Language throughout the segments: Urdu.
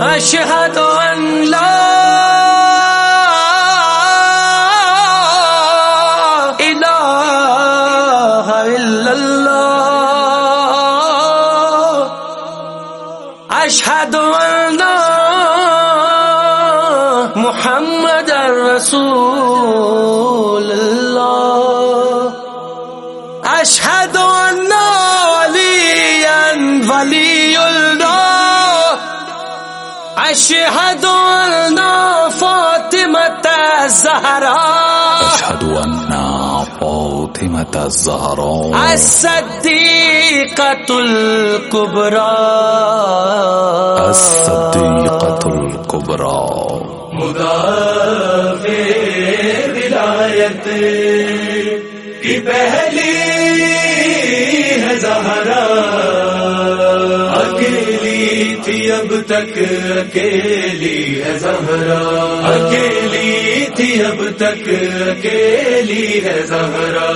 اشهد ان لا اله الا الله. اشهد ان محمد رسول الله. اشهد ان عليا ولي الله اشهد ان فاطمه الزهراء أشهد أن فاطمة الزهراء الصديقة الكبرى الصديقة الكبرى ولایت کی پہلی ہے زہرا. تھی اب تک اکیلی ہے زہرا۔ اکیلی تھی اب تک اکیلی ہے زہرا۔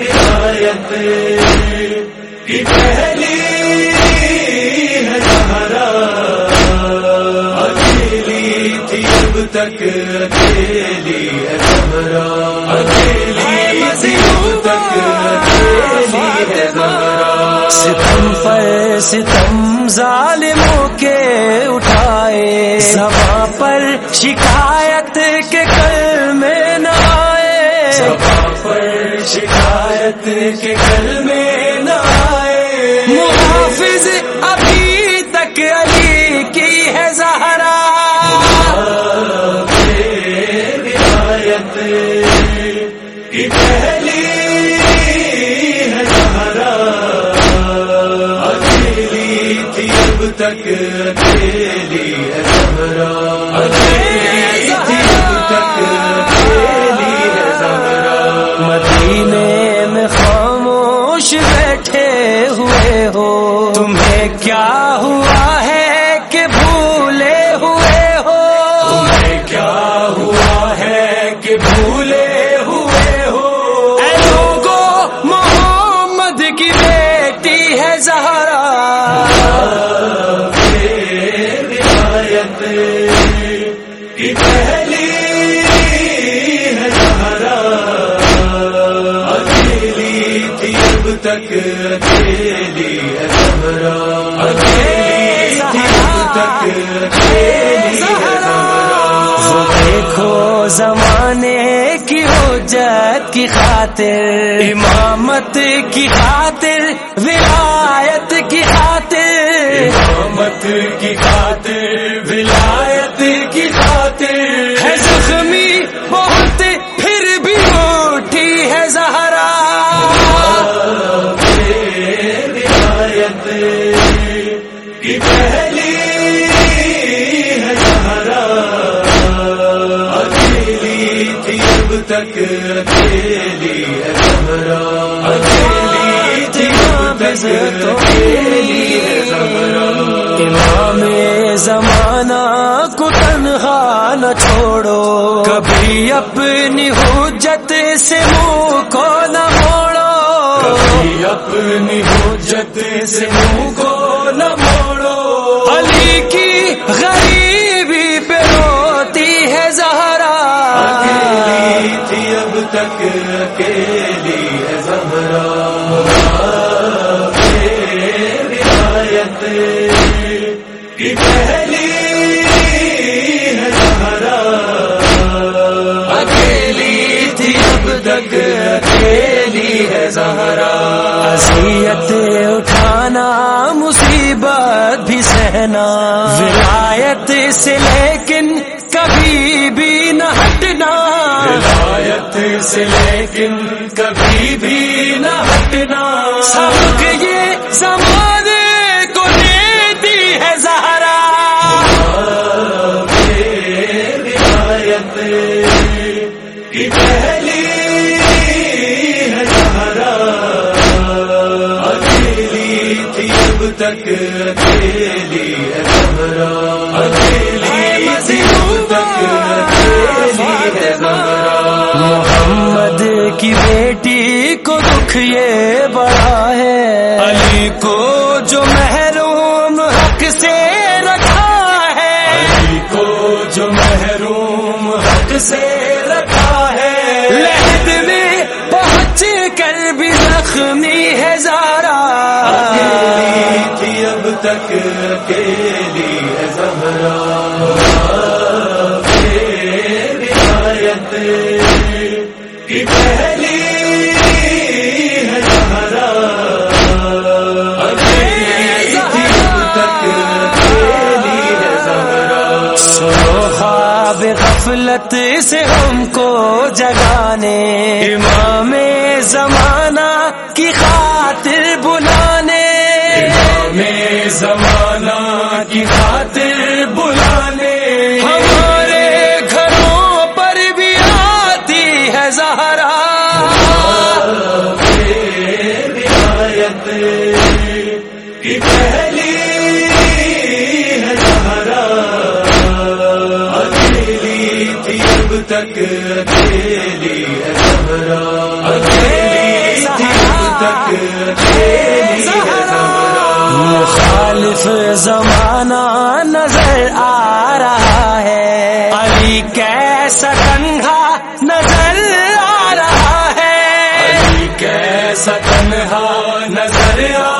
ولایت کی پہلی ہے زہرا۔ اکیلی تھی اب تک اکیلی ہے زہرا۔ اکیلی تھی اب تک ستم پر ستم ظالموں کے اٹھائے، سبا پر شکایت کے کل میں نہ آئے سبا پر شکایت کے کل میں تک اکیلی ہے زہرا۔ تک اکیلی ہے زہرا۔ مدینے میں خاموش بیٹھے ہوئے ہو۔ تمہیں کیا ہوا وہ دیکھو زمانے کی حجت کی خاطر امامت کی خاطر ولایت کی خاطر۔ امامت کی خاطر ولایت کی خاطر۔ ہے زخمی بہت پھر بھی اٹھی ہے زہرا۔ ولایت کی پہلی اکیلی اکیلی امام زمانہ کو تنہا نہ چھوڑو۔ کبھی اپنی حجت سے منہ کو نہ موڑو۔ کبھی اپنی حجت سے منہ کو نہ موڑو۔ علی کی غریبی اب تک اکیلی ہے زہرا ولایت کی پہلی ہے زہرا اکیلی تھی اب تک اکیلی ہے زہرا اذیت اٹھانا، مصیبت بھی سہنا۔ ولایت سے لیکن کبھی بھی نہ ہٹنا۔ ولایت سے لیکن کبھی بھی نہ ہٹنا۔ سبق یہ زمانے کو دیتی ہے زہرا۔ ولایت کی پہلی ہے زہرا۔ اکیلی تھی اب تک اکیلی ہے زہرا۔ اکیلی تھی اب تک اکیلی ہے زہرا۔ کی بیٹی کو دکھ یہ بڑا ہے۔ علی کو جو محروم حق سے رکھا ہے۔ علی کو جو محروم حق سے رکھا ہے۔ کر بھی زخمی ہے زارا۔ اب تک کے لیے زہرا۔ غفلت سے ہم کو جگانے۔ امام زمانہ کی خاطر بلانے۔ میں زمانہ کی خاطر بلانے۔ ہمارے گھروں پر بھی آتی ہے زہرا۔ پہلی مخالف زمانہ نظر آ رہا ہے۔ علی کیسا تنہا نظر آ رہا ہے۔ علی کیسا تنہا نظر آ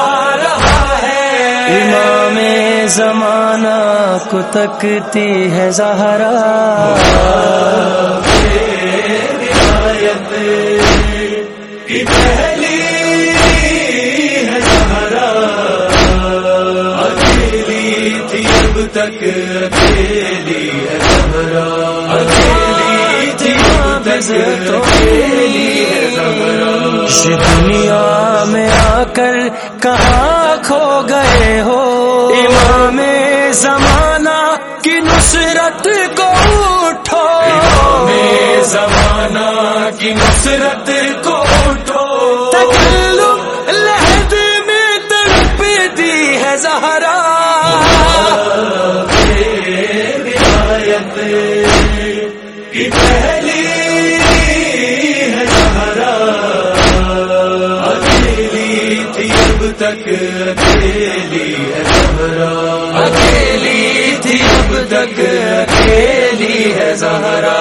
زمانہ کو تکتی ہے زہرا۔ کی پہلی ہے زہرا اکیلی تھی اب تک اکیلی ہے زہرا اکیلی تھی اب تک اکیلی ہے زہرا دنیا میں آ کر کہاں زمانہ کی نصرت کو اٹھو تکلم لہد میں تڑپتی ہے زہرا ولایت کی پہلی ہے زہرا اکیلی تھی اب تک اکیلی ہے زہرا۔ اکیلی تھی اب تک اکیلی ہے زہرا۔